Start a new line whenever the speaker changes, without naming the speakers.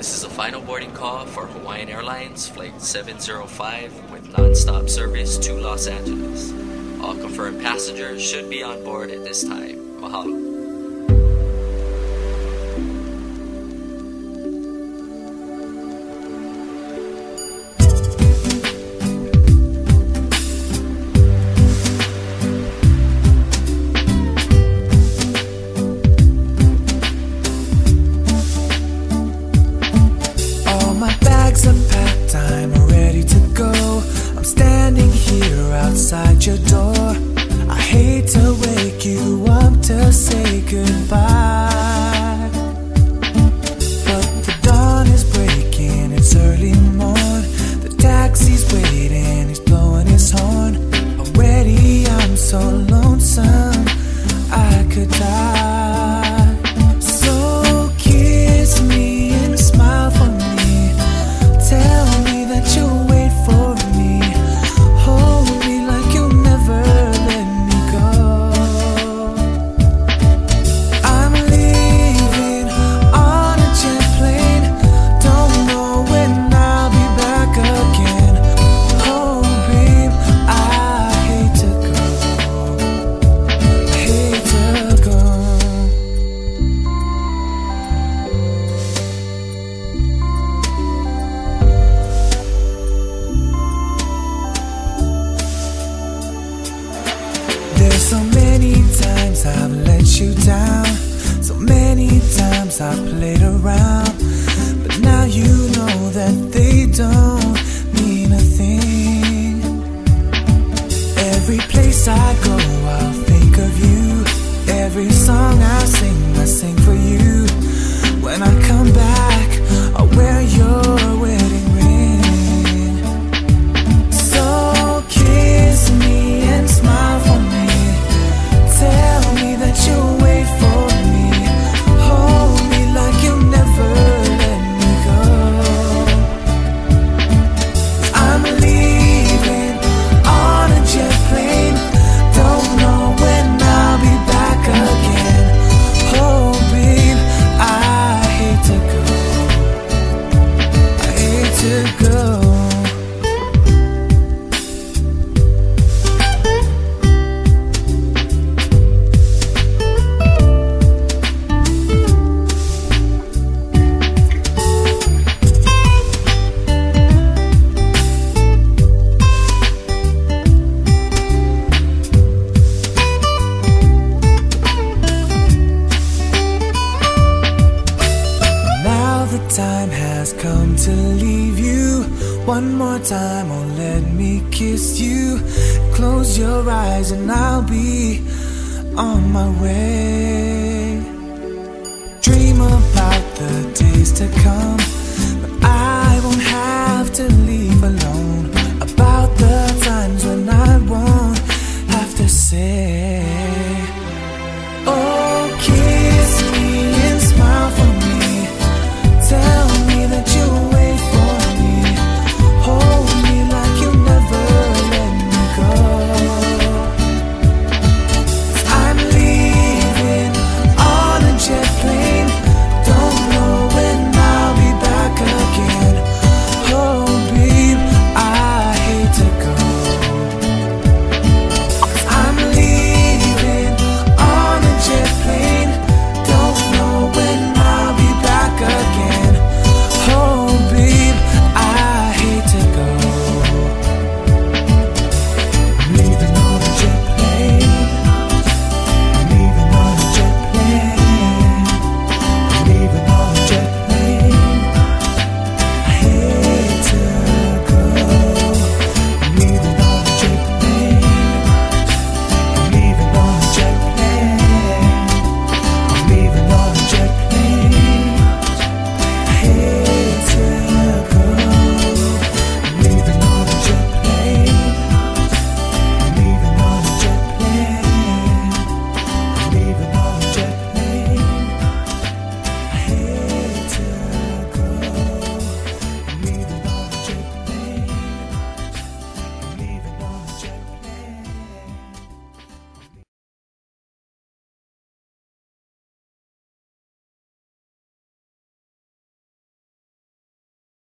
This is a final boarding call for Hawaiian Airlines Flight 705 with non-stop service to Los Angeles. All confirmed passengers should be on board at this time. Mahalo.
Outside your door. I've let you down. So many times I've played around. But now you know that they don't mean a thing. Every place I go, come to leave you. One more time, oh, let me kiss you. Close your eyes, and I'll be on my way. Dream about the days to come. But I